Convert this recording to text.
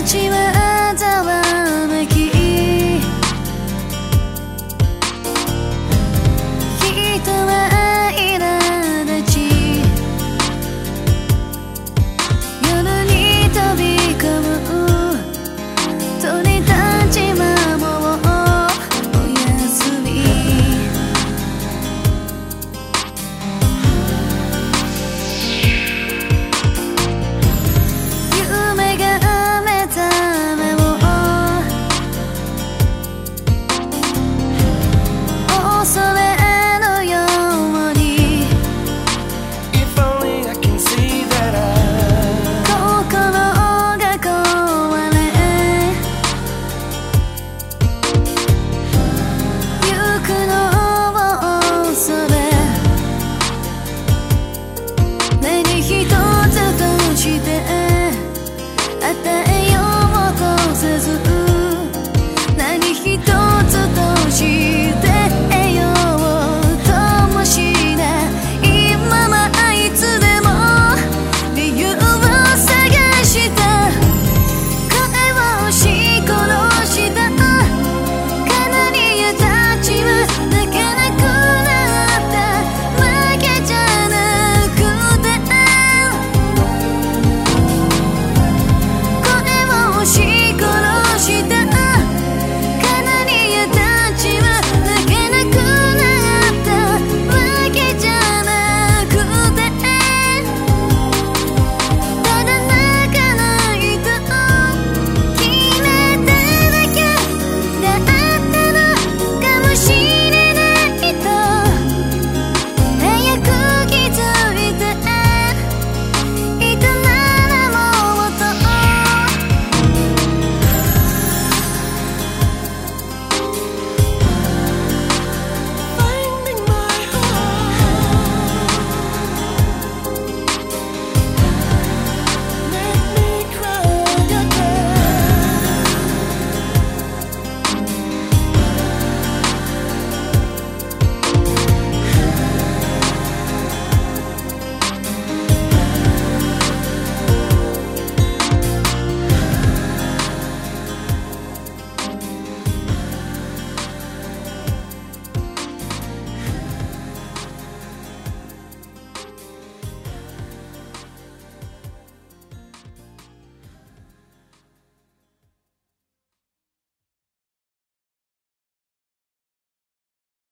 街は at the